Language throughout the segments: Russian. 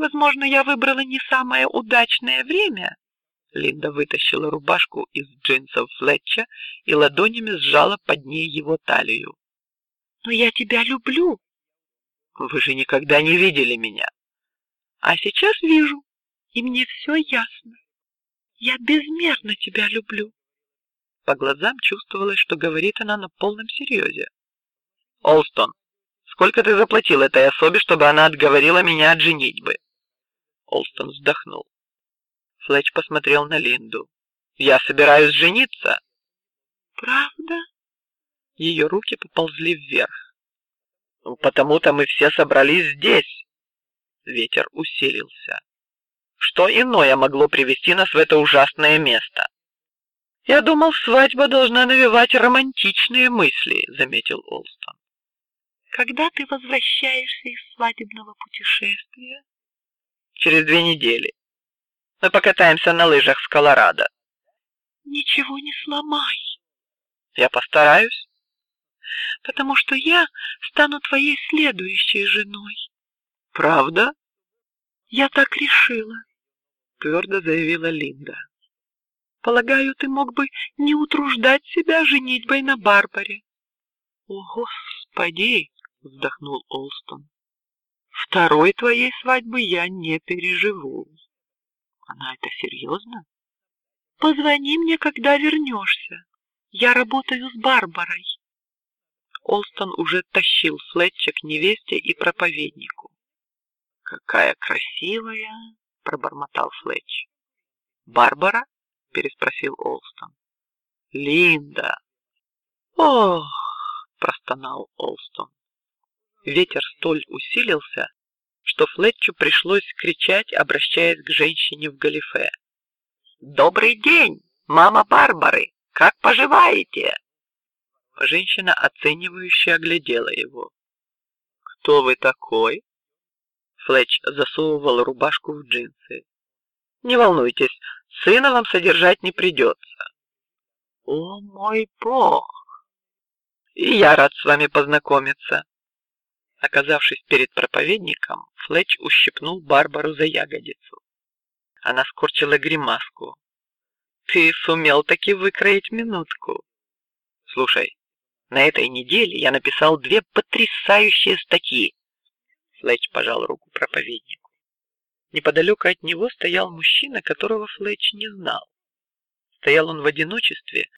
Возможно, я выбрала не самое удачное время. Линда вытащила рубашку из джинсов Флетча и ладонями сжала под ней его талию. Но я тебя люблю. Вы же никогда не видели меня. А сейчас вижу, и мне все ясно. Я безмерно тебя люблю. По глазам чувствовалось, что говорит она на полном серьезе. Олстон, сколько ты заплатил этой особе, чтобы она отговорила меня от женитьбы? Олстон вздохнул. Флетч посмотрел на Линду. Я собираюсь жениться. Правда? Ее руки поползли вверх. Потому-то мы все собрались здесь. Ветер усилился. Что иное могло привести нас в это ужасное место? Я думал, свадьба должна навевать романтичные мысли, заметил Олстон. Когда ты возвращаешься из свадебного путешествия? Через две недели. Мы покатаемся на лыжах в Колорадо. Ничего не сломай. Я постараюсь. Потому что я стану твоей следующей женой. Правда? Я так решила твердо заявила Линда. Полагаю, ты мог бы не утруждать себя женитьбой на Барбаре. О, господи! вздохнул Олстон. Второй твоей свадьбы я не переживу. Она это серьезно? Позвони мне, когда вернешься. Я работаю с Барбарой. Олстон уже тащил Флетча к невесте и проповеднику. Какая красивая, пробормотал Флетч. Барбара? переспросил Олстон. Линда. Ох, простонал Олстон. Ветер столь усилился, что Флетчу пришлось кричать, обращаясь к женщине в галифе. Добрый день, мама Барбары, как поживаете? Женщина оценивающе оглядела его. Кто вы такой? Флетч засовывал рубашку в джинсы. Не волнуйтесь, сына вам содержать не придется. О мой бог! И я рад с вами познакомиться. Оказавшись перед проповедником, Флетч ущипнул Барбару за ягодицу. Она скорчила гримаску. Ты сумел таки выкроить минутку. Слушай, на этой неделе я написал две потрясающие статьи Флетч пожал руку проповеднику. Неподалеку от него стоял мужчина, которого Флетч не знал. Стоял он в одиночестве,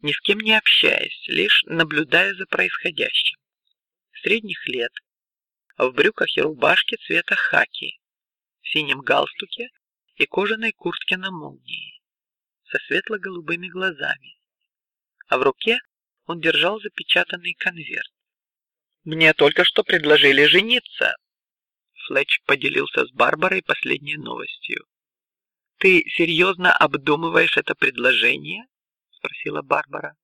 ни с кем не общаясь, лишь наблюдая за происходящим. Средних лет, в брюках и рубашке цвета хаки, в синем галстуке и кожаной куртке на молнии, со светло-голубыми глазами, а в руке он держал запечатанный конверт. Мне только что предложили жениться, Флетч поделился с Барбарой последней новостью. Ты серьезно обдумываешь это предложение? спросила Барбара.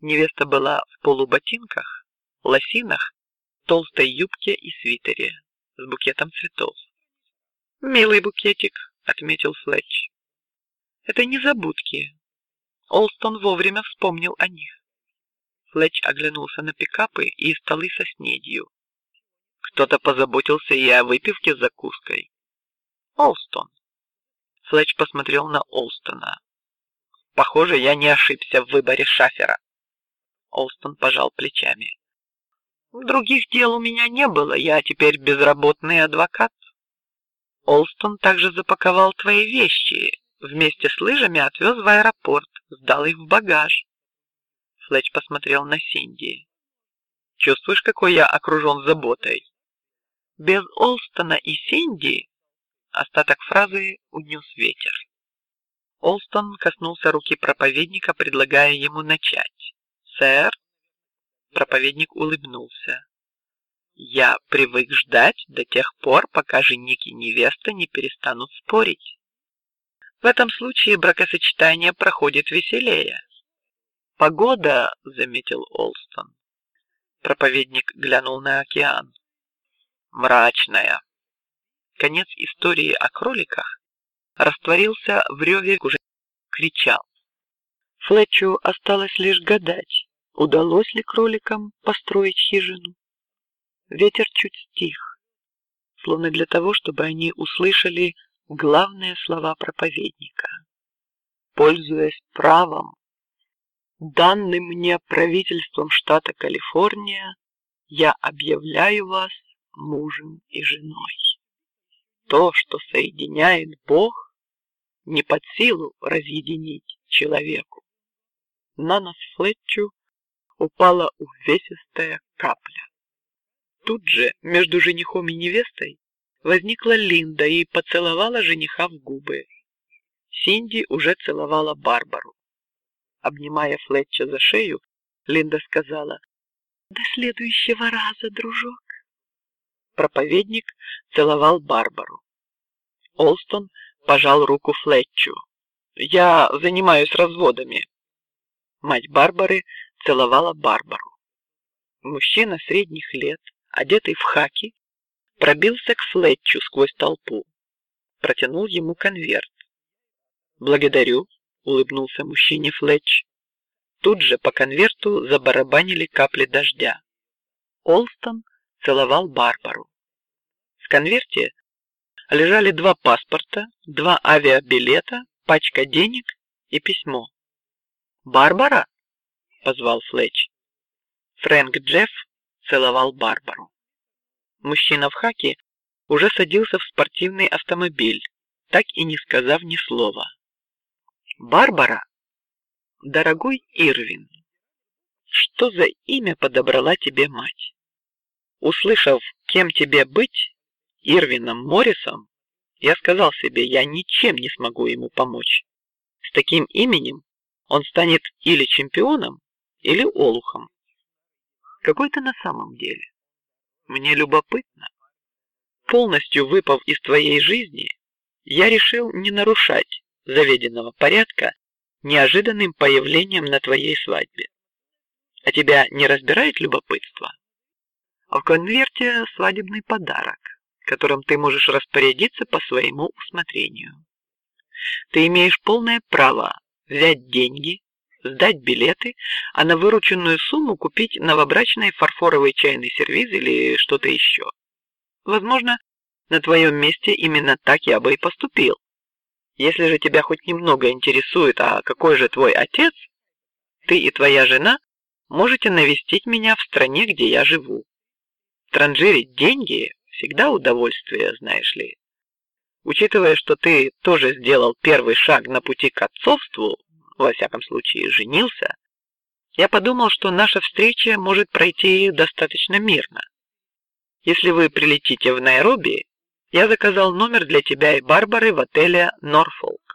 Невеста была в полуботинках, лосинах, толстой юбке и свитере с букетом цветов. Милый букетик, отметил Флетч. Это не забудки. Олстон вовремя вспомнил о них. Флетч оглянулся на пикапы и столы со снедью, кто-то позаботился и о выпивке с закуской. Олстон. Флетч посмотрел на Олстона. Похоже, я не ошибся в выборе шафера. Олстон пожал плечами. Других дел у меня не было, я теперь безработный адвокат. Олстон также запаковал твои вещи, вместе с лыжами отвез в аэропорт, сдал их в багаж. Флетч посмотрел на Синди. Чувствуешь, какой я окружен заботой? Без Олстона и Синди остаток фразы унес ветер. Олстон коснулся руки проповедника, предлагая ему начать. Сэр, проповедник улыбнулся. Я привык ждать до тех пор, пока жених и невеста не перестанут спорить. В этом случае бракосочетание проходит веселее. Погода, заметил Олстон. Проповедник глянул на океан мрачная. Конец истории о кроликах растворился в реве уже кричал. Флетчу осталось лишь гадать, удалось ли кроликам построить хижину. Ветер чуть стих. словно для того, чтобы они услышали главные слова проповедника. Пользуясь правом, данным мне правительством штата Калифорния, я объявляю вас мужем и женой. То, что соединяет Бог, не под силу разъединить человеку. На нас Флетчу упала увесистая капля. Тут же между женихом и невестой возникла Линда и поцеловала жениха в губы. Синди уже целовала Барбару. Обнимая Флетча за шею, Линда сказала: "До следующего раза, дружок". Проповедник целовал Барбару. Олстон пожал руку Флетчу. Я занимаюсь разводами. Мать Барбары целовала Барбару. Мужчина средних лет, одетый в хаки, пробился к Флетчу сквозь толпу, протянул ему конверт. Благодарю, улыбнулся мужчине Флетч. Тут же по конверту забарабанили капли дождя. Олстон целовал Барбару. В конверте лежали два паспорта, два авиабилета, пачка денег и письмо. Барбара, позвал Флетч. Фрэнк Джефф целовал Барбару. Мужчина в хаке уже садился в спортивный автомобиль, так и не сказав ни слова. Барбара, дорогой Ирвин, что за имя подобрала тебе мать? Услышав, кем тебе быть, Ирвином Моррисом, я сказал себе, я ничем не смогу ему помочь. С таким именем он станет или чемпионом, или олухом. Какой ты на самом деле? Мне любопытно. Полностью выпав из твоей жизни, я решил не нарушать заведенного порядка неожиданным появлением на твоей свадьбе. А тебя не разбирает любопытство? В конверте свадебный подарок, которым ты можешь распорядиться по своему усмотрению. Ты имеешь полное право взять деньги, сдать билеты, а на вырученную сумму купить новобрачный фарфоровый чайный сервиз или что-то еще. Возможно, на твоем месте именно так я бы и поступил. Если же тебя хоть немного интересует, а какой же твой отец, ты и твоя жена можете навестить меня в стране, где я живу. Транжирить деньги всегда удовольствие, знаешь ли. Учитывая, что ты тоже сделал первый шаг на пути к отцовству, во всяком случае женился, я подумал, что наша встреча может пройти достаточно мирно. Если вы прилетите в Найроби, я заказал номер для тебя и Барбары в отеле Норфолк.